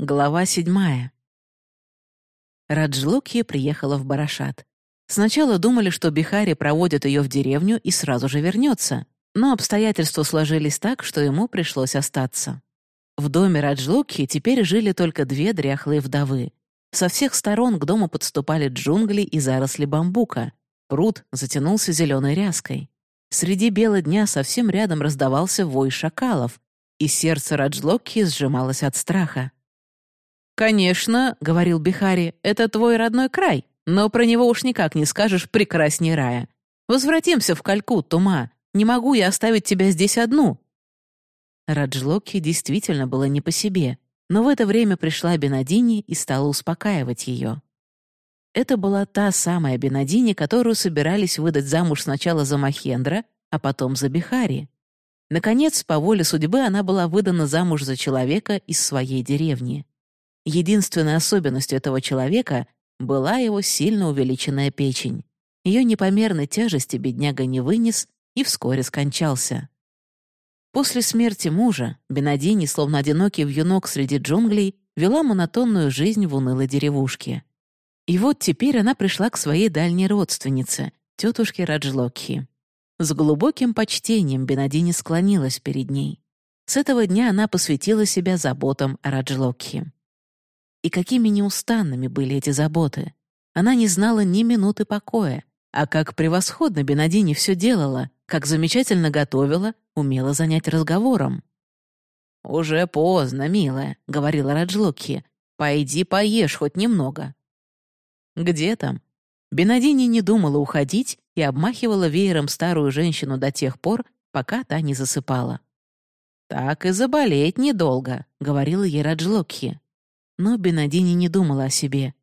Глава седьмая. Раджлокхи приехала в Барашат. Сначала думали, что Бихари проводит ее в деревню и сразу же вернется, но обстоятельства сложились так, что ему пришлось остаться. В доме Раджлокхи теперь жили только две дряхлые вдовы. Со всех сторон к дому подступали джунгли и заросли бамбука. Пруд затянулся зеленой ряской. Среди бела дня совсем рядом раздавался вой шакалов, и сердце Раджлокхи сжималось от страха. «Конечно», — говорил Бихари, — «это твой родной край, но про него уж никак не скажешь прекрасней рая. Возвратимся в Калькутту, ма. Не могу я оставить тебя здесь одну». Раджлоки действительно было не по себе, но в это время пришла Бенадини и стала успокаивать ее. Это была та самая Бенадини, которую собирались выдать замуж сначала за Махендра, а потом за Бихари. Наконец, по воле судьбы, она была выдана замуж за человека из своей деревни. Единственной особенностью этого человека была его сильно увеличенная печень. Ее непомерной тяжести бедняга не вынес и вскоре скончался. После смерти мужа Бенадини, словно одинокий вьюнок среди джунглей, вела монотонную жизнь в унылой деревушке. И вот теперь она пришла к своей дальней родственнице, тетушке Раджлокхи. С глубоким почтением Бенадини склонилась перед ней. С этого дня она посвятила себя заботам о Раджлокхи. И какими неустанными были эти заботы. Она не знала ни минуты покоя, а как превосходно Бенадини все делала, как замечательно готовила, умела занять разговором. «Уже поздно, милая», — говорила Раджлокхи. «Пойди поешь хоть немного». «Где там?» Бенадини не думала уходить и обмахивала веером старую женщину до тех пор, пока та не засыпала. «Так и заболеть недолго», — говорила ей Раджлокхи. Но Бенадини не думала о себе.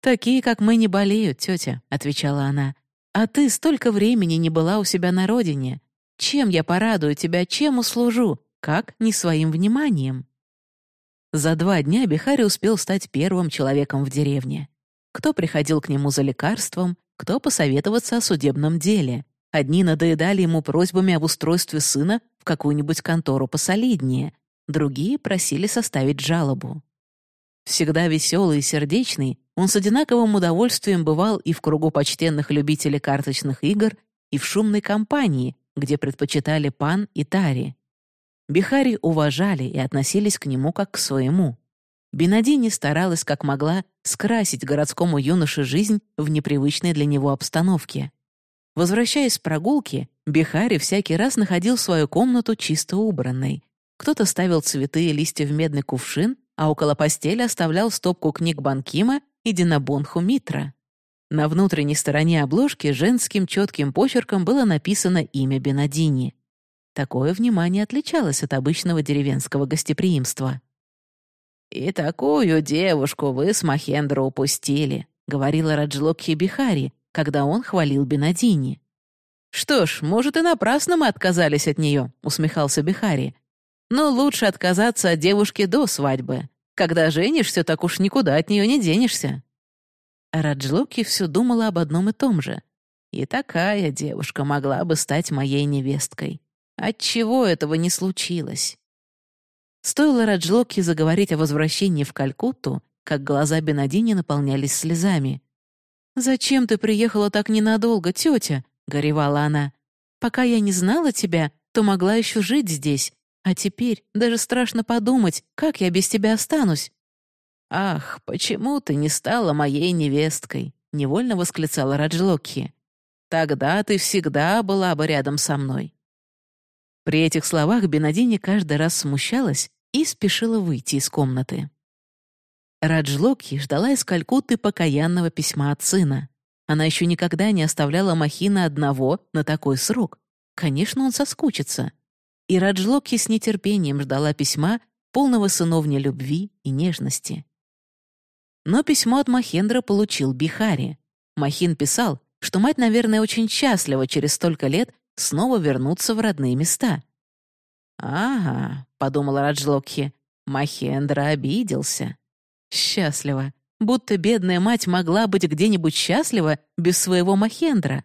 «Такие, как мы, не болеют, тетя», — отвечала она. «А ты столько времени не была у себя на родине. Чем я порадую тебя, чем услужу? Как не своим вниманием?» За два дня Бихари успел стать первым человеком в деревне. Кто приходил к нему за лекарством, кто посоветоваться о судебном деле. Одни надоедали ему просьбами об устройстве сына в какую-нибудь контору посолиднее, другие просили составить жалобу. Всегда веселый и сердечный, он с одинаковым удовольствием бывал и в кругу почтенных любителей карточных игр, и в шумной компании, где предпочитали пан и тари. Бихари уважали и относились к нему как к своему. Бенадини старалась как могла скрасить городскому юноше жизнь в непривычной для него обстановке. Возвращаясь с прогулки, Бихари всякий раз находил свою комнату чисто убранной. Кто-то ставил цветы и листья в медный кувшин, а около постели оставлял стопку книг Банкима и Динабонху Митра. На внутренней стороне обложки женским четким почерком было написано имя Бенадини. Такое внимание отличалось от обычного деревенского гостеприимства. «И такую девушку вы с Махендра упустили», — говорила Раджлокхи Бихари, когда он хвалил Бенадини. «Что ж, может, и напрасно мы отказались от нее», — усмехался Бихари. Но лучше отказаться от девушки до свадьбы. Когда женишься, так уж никуда от нее не денешься. Раджлоки все думала об одном и том же. И такая девушка могла бы стать моей невесткой. Отчего этого не случилось? Стоило Раджлоки заговорить о возвращении в Калькутту, как глаза Бенадини наполнялись слезами. «Зачем ты приехала так ненадолго, тетя?» — горевала она. «Пока я не знала тебя, то могла еще жить здесь, а теперь даже страшно подумать, как я без тебя останусь». «Ах, почему ты не стала моей невесткой?» — невольно восклицала Раджлокхи. «Тогда ты всегда была бы рядом со мной». При этих словах Бенадини каждый раз смущалась и спешила выйти из комнаты. Раджлокхи ждала из Калькутты покаянного письма от сына. Она еще никогда не оставляла Махина одного на такой срок. Конечно, он соскучится и Раджлокхи с нетерпением ждала письма, полного сыновней любви и нежности. Но письмо от Махендра получил Бихари. Махин писал, что мать, наверное, очень счастлива через столько лет снова вернуться в родные места. «Ага», — подумала Раджлокхи, — Махендра обиделся. Счастлива. Будто бедная мать могла быть где-нибудь счастлива без своего Махендра.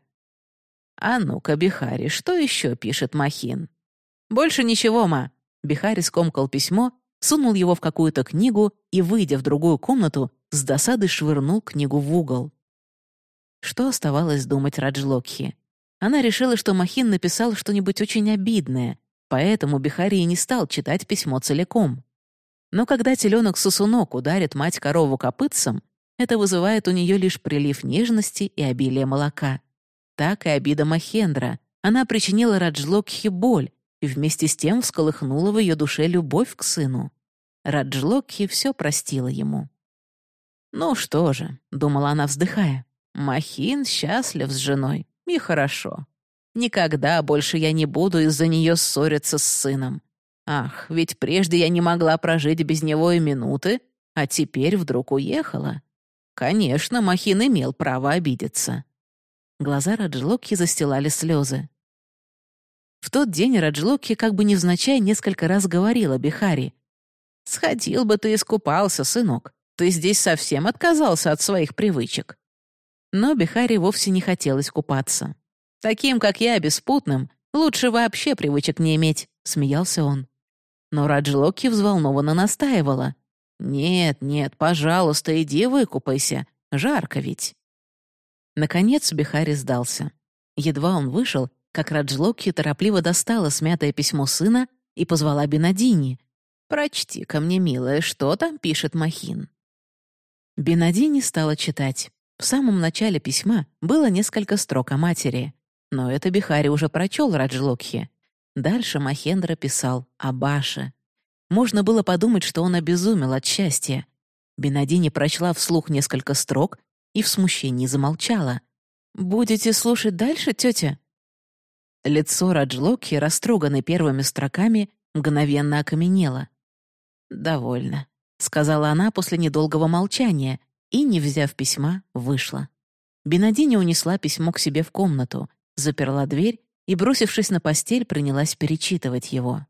А ну-ка, Бихари, что еще пишет Махин? «Больше ничего, ма». Бихари скомкал письмо сунул его в какую-то книгу и, выйдя в другую комнату, с досадой швырнул книгу в угол. Что оставалось думать Раджлокхи? Она решила, что Махин написал что-нибудь очень обидное, поэтому Бихари не стал читать письмо целиком. Но когда теленок-сосунок ударит мать корову копытцем, это вызывает у нее лишь прилив нежности и обилие молока. Так и обида Махендра. Она причинила Раджлокхи боль и вместе с тем всколыхнула в ее душе любовь к сыну. Раджлокхи все простила ему. «Ну что же», — думала она, вздыхая, — «Махин счастлив с женой, и хорошо. Никогда больше я не буду из-за нее ссориться с сыном. Ах, ведь прежде я не могла прожить без него и минуты, а теперь вдруг уехала. Конечно, Махин имел право обидеться. Глаза Раджлокки застилали слезы. В тот день Раджлокки как бы невзначай несколько раз говорила Бихари. «Сходил бы ты искупался, сынок. Ты здесь совсем отказался от своих привычек». Но Бихари вовсе не хотелось купаться. «Таким, как я, беспутным, лучше вообще привычек не иметь», — смеялся он. Но Раджлоки взволнованно настаивала. «Нет, нет, пожалуйста, иди выкупайся. Жарко ведь». Наконец Бихари сдался. Едва он вышел, как Раджлоки торопливо достала смятое письмо сына и позвала Бенадини. «Прочти ко мне, милая, что там пишет Махин». Бенадини стала читать. В самом начале письма было несколько строк о матери. Но это Бихари уже прочел Раджлокхи. Дальше Махендра писал о Баше. Можно было подумать, что он обезумел от счастья. Бенадини прочла вслух несколько строк и в смущении замолчала. «Будете слушать дальше, тетя?» Лицо Раджлоки, растроганное первыми строками, мгновенно окаменело. «Довольно», — сказала она после недолгого молчания и, не взяв письма, вышла. Бенадини унесла письмо к себе в комнату, заперла дверь и, бросившись на постель, принялась перечитывать его.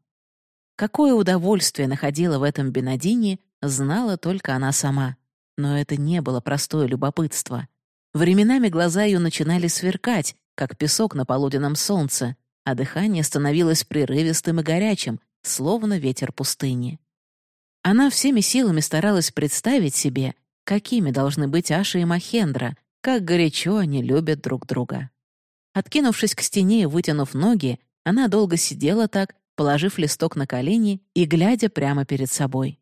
Какое удовольствие находила в этом Бенадине, знала только она сама. Но это не было простое любопытство. Временами глаза ее начинали сверкать, как песок на полуденном солнце, а дыхание становилось прерывистым и горячим, словно ветер пустыни. Она всеми силами старалась представить себе, какими должны быть Аша и Махендра, как горячо они любят друг друга. Откинувшись к стене и вытянув ноги, она долго сидела так, положив листок на колени и глядя прямо перед собой.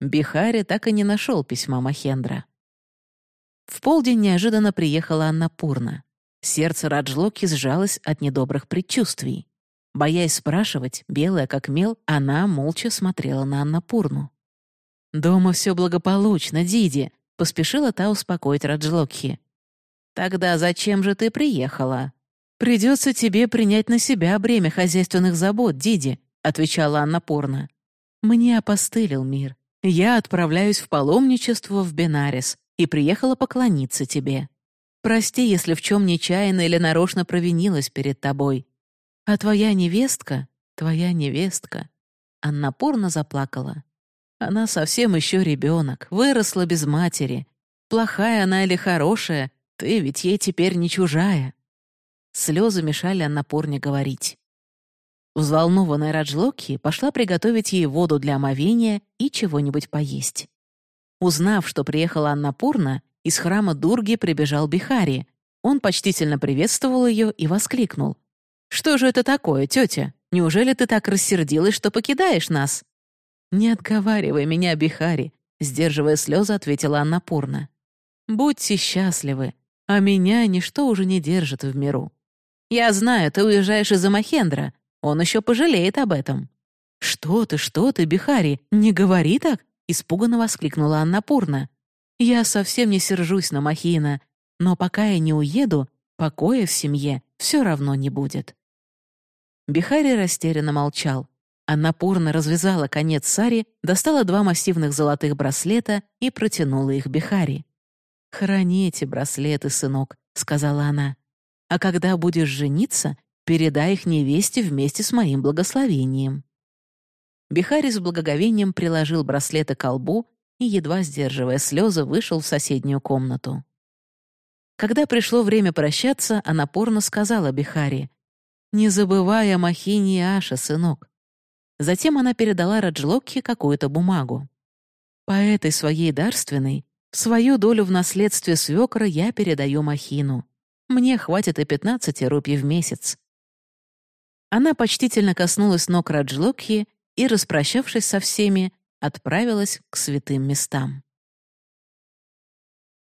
Бихари так и не нашел письма Махендра. В полдень неожиданно приехала Анна Пурна. Сердце Раджлоки сжалось от недобрых предчувствий. Боясь спрашивать, белая как мел, она молча смотрела на Аннапурну. «Дома все благополучно, Диди», — поспешила та успокоить Раджлокхи. «Тогда зачем же ты приехала?» «Придется тебе принять на себя бремя хозяйственных забот, Диди», — отвечала Анна Пурна. «Мне опостылил мир. Я отправляюсь в паломничество в Бенарис и приехала поклониться тебе. Прости, если в чем нечаянно или нарочно провинилась перед тобой. А твоя невестка, твоя невестка...» Анна порно заплакала. Она совсем еще ребенок, выросла без матери. Плохая она или хорошая, ты ведь ей теперь не чужая. Слезы мешали Анна Порне говорить. Взволнованная Раджлоки пошла приготовить ей воду для омовения и чего-нибудь поесть. Узнав, что приехала Анна Пурна, из храма Дурги прибежал Бихари. Он почтительно приветствовал ее и воскликнул. «Что же это такое, тетя? Неужели ты так рассердилась, что покидаешь нас?» «Не отговаривай меня, Бихари», — сдерживая слезы, ответила Анна Пурна. «Будьте счастливы, а меня ничто уже не держит в миру. Я знаю, ты уезжаешь из-за Махендра, он еще пожалеет об этом». «Что ты, что ты, Бихари, не говори так!» — испуганно воскликнула Анна Пурна. «Я совсем не сержусь на Махина, но пока я не уеду, покоя в семье все равно не будет». Бихари растерянно молчал. Анна Пурна развязала конец сари, достала два массивных золотых браслета и протянула их Бихари. «Храни эти браслеты, сынок», — сказала она. «А когда будешь жениться, Передай их невесте вместе с моим благословением». Бихари с благоговением приложил браслеты к колбу и, едва сдерживая слезы, вышел в соседнюю комнату. Когда пришло время прощаться, она порно сказала Бихари, «Не забывай о Махине и Аше, сынок. Затем она передала Раджлокхе какую-то бумагу. «По этой своей дарственной, свою долю в наследстве свекра я передаю Махину. Мне хватит и 15 рупий в месяц». Она почтительно коснулась ног Раджлокхи и, распрощавшись со всеми, отправилась к святым местам.